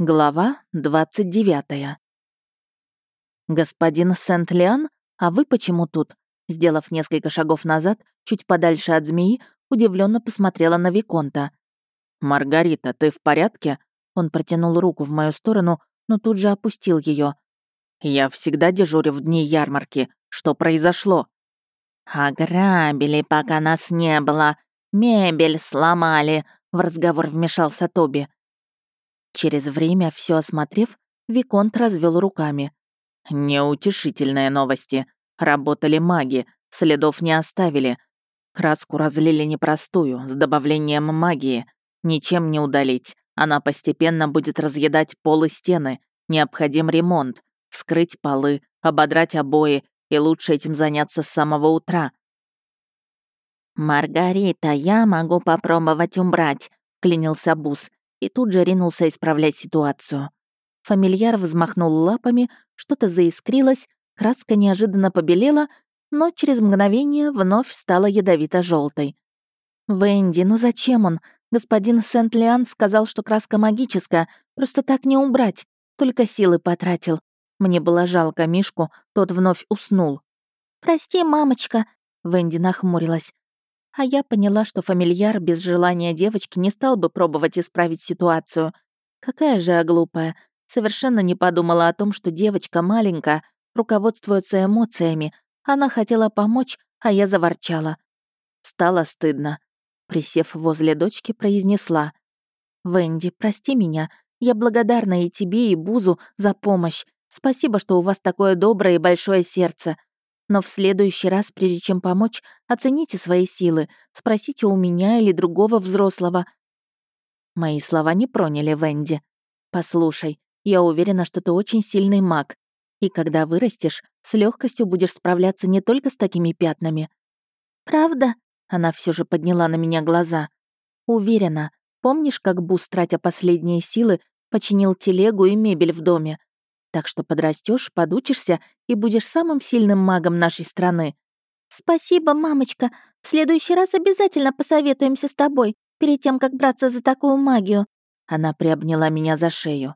Глава 29. «Господин Сент-Лиан, а вы почему тут?» Сделав несколько шагов назад, чуть подальше от змеи, удивленно посмотрела на Виконта. «Маргарита, ты в порядке?» Он протянул руку в мою сторону, но тут же опустил ее. «Я всегда дежурю в дни ярмарки. Что произошло?» «Ограбили, пока нас не было. Мебель сломали», — в разговор вмешался Тоби. Через время, все осмотрев, Виконт развел руками. Неутешительные новости. Работали маги, следов не оставили. Краску разлили непростую, с добавлением магии. Ничем не удалить. Она постепенно будет разъедать пол и стены. Необходим ремонт. Вскрыть полы, ободрать обои, и лучше этим заняться с самого утра. «Маргарита, я могу попробовать убрать», — клянился Бус и тут же ринулся исправлять ситуацию. Фамильяр взмахнул лапами, что-то заискрилось, краска неожиданно побелела, но через мгновение вновь стала ядовито желтой «Венди, ну зачем он? Господин Сент-Лиан сказал, что краска магическая, просто так не убрать, только силы потратил. Мне было жалко Мишку, тот вновь уснул. «Прости, мамочка», — Венди нахмурилась. А я поняла, что фамильяр без желания девочки не стал бы пробовать исправить ситуацию. Какая же я глупая. Совершенно не подумала о том, что девочка маленькая, руководствуется эмоциями. Она хотела помочь, а я заворчала. Стало стыдно. Присев возле дочки, произнесла. «Венди, прости меня. Я благодарна и тебе, и Бузу за помощь. Спасибо, что у вас такое доброе и большое сердце. Но в следующий раз, прежде чем помочь, оцените свои силы, спросите у меня или другого взрослого». Мои слова не проняли Венди. «Послушай, я уверена, что ты очень сильный маг, и когда вырастешь, с легкостью будешь справляться не только с такими пятнами». «Правда?» — она все же подняла на меня глаза. «Уверена. Помнишь, как Бус, тратя последние силы, починил телегу и мебель в доме? Так что подрастешь, подучишься и будешь самым сильным магом нашей страны. Спасибо, мамочка. В следующий раз обязательно посоветуемся с тобой, перед тем, как браться за такую магию. Она приобняла меня за шею.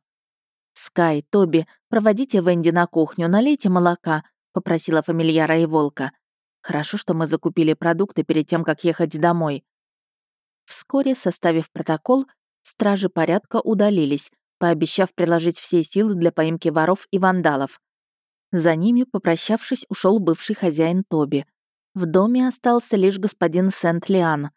«Скай, Тоби, проводите Венди на кухню, налейте молока», — попросила фамильяра и волка. «Хорошо, что мы закупили продукты перед тем, как ехать домой». Вскоре, составив протокол, стражи порядка удалились, пообещав приложить все силы для поимки воров и вандалов. За ними, попрощавшись, ушел бывший хозяин Тоби. В доме остался лишь господин Сент-Лиан.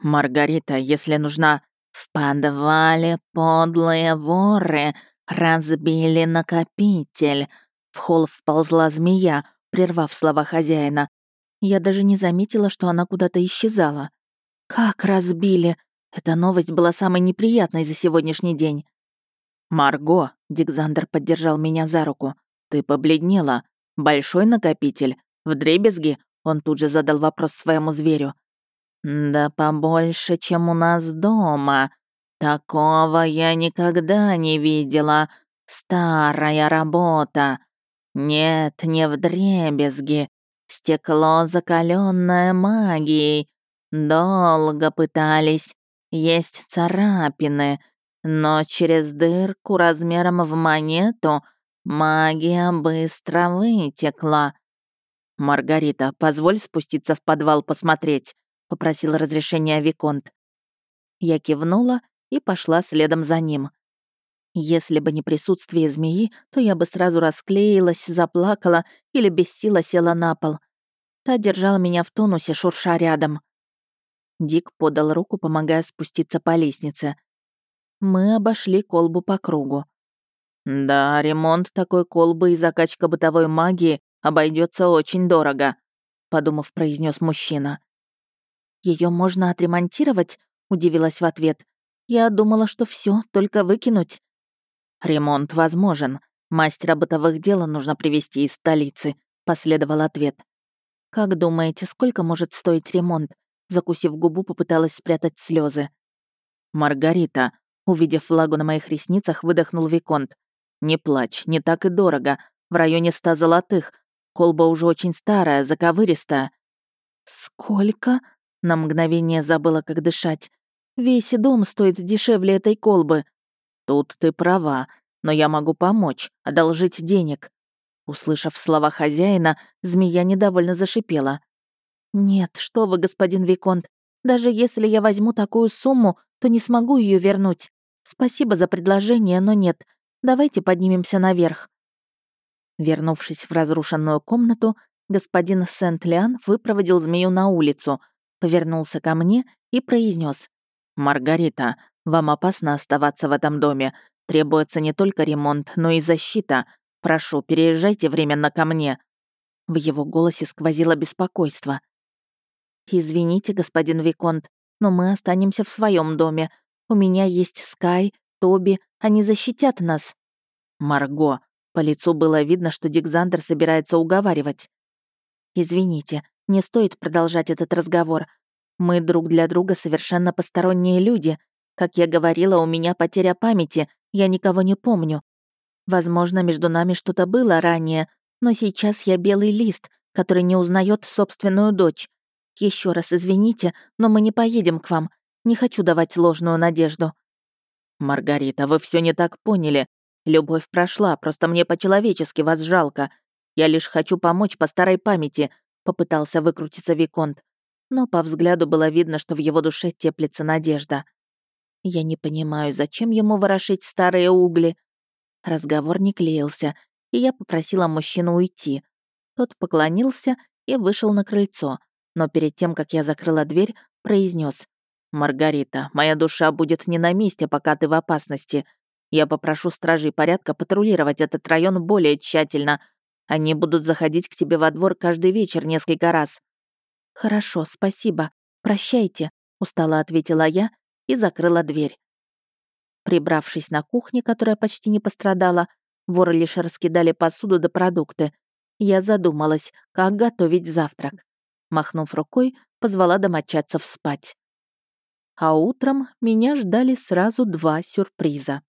«Маргарита, если нужна...» «В подвале подлые воры разбили накопитель». В холл вползла змея, прервав слова хозяина. Я даже не заметила, что она куда-то исчезала. «Как разбили?» Эта новость была самой неприятной за сегодняшний день. «Марго», — Дикзандер поддержал меня за руку, — «ты побледнела. Большой накопитель. В дребезги?» Он тут же задал вопрос своему зверю. «Да побольше, чем у нас дома. Такого я никогда не видела. Старая работа. Нет, не в дребезги. Стекло, закаленное магией. Долго пытались. Есть царапины. Но через дырку размером в монету магия быстро вытекла. «Маргарита, позволь спуститься в подвал посмотреть», — попросил разрешения Виконт. Я кивнула и пошла следом за ним. Если бы не присутствие змеи, то я бы сразу расклеилась, заплакала или без сил села на пол. Та держала меня в тонусе, шурша рядом. Дик подал руку, помогая спуститься по лестнице. Мы обошли колбу по кругу. «Да, ремонт такой колбы и закачка бытовой магии обойдется очень дорого», подумав, произнес мужчина. Ее можно отремонтировать?» — удивилась в ответ. «Я думала, что все, только выкинуть». «Ремонт возможен. Мастера бытовых дел нужно привезти из столицы», — последовал ответ. «Как думаете, сколько может стоить ремонт?» Закусив губу, попыталась спрятать слезы. «Маргарита, Увидев влагу на моих ресницах, выдохнул Виконт. «Не плачь, не так и дорого. В районе ста золотых. Колба уже очень старая, заковыристая». «Сколько?» На мгновение забыла, как дышать. «Весь дом стоит дешевле этой колбы». Тут ты права, но я могу помочь, одолжить денег. Услышав слова хозяина, змея недовольно зашипела. «Нет, что вы, господин Виконт, даже если я возьму такую сумму, то не смогу ее вернуть. Спасибо за предложение, но нет. Давайте поднимемся наверх». Вернувшись в разрушенную комнату, господин Сент-Лиан выпроводил змею на улицу, повернулся ко мне и произнес: «Маргарита, вам опасно оставаться в этом доме. Требуется не только ремонт, но и защита. Прошу, переезжайте временно ко мне». В его голосе сквозило беспокойство. «Извините, господин Виконт, но мы останемся в своем доме. У меня есть Скай, Тоби, они защитят нас». «Марго», по лицу было видно, что Дикзандер собирается уговаривать. «Извините, не стоит продолжать этот разговор. Мы друг для друга совершенно посторонние люди. Как я говорила, у меня потеря памяти, я никого не помню. Возможно, между нами что-то было ранее, но сейчас я белый лист, который не узнает собственную дочь. Еще раз извините, но мы не поедем к вам. Не хочу давать ложную надежду». «Маргарита, вы все не так поняли. Любовь прошла, просто мне по-человечески вас жалко. Я лишь хочу помочь по старой памяти», — попытался выкрутиться Виконт. Но по взгляду было видно, что в его душе теплится надежда. Я не понимаю, зачем ему ворошить старые угли. Разговор не клеился, и я попросила мужчину уйти. Тот поклонился и вышел на крыльцо, но перед тем, как я закрыла дверь, произнес: «Маргарита, моя душа будет не на месте, пока ты в опасности. Я попрошу стражей порядка патрулировать этот район более тщательно. Они будут заходить к тебе во двор каждый вечер несколько раз». «Хорошо, спасибо. Прощайте», — устало ответила я и закрыла дверь. Прибравшись на кухне, которая почти не пострадала, воры лишь раскидали посуду да продукты. Я задумалась, как готовить завтрак. Махнув рукой, позвала домочадцев спать. А утром меня ждали сразу два сюрприза.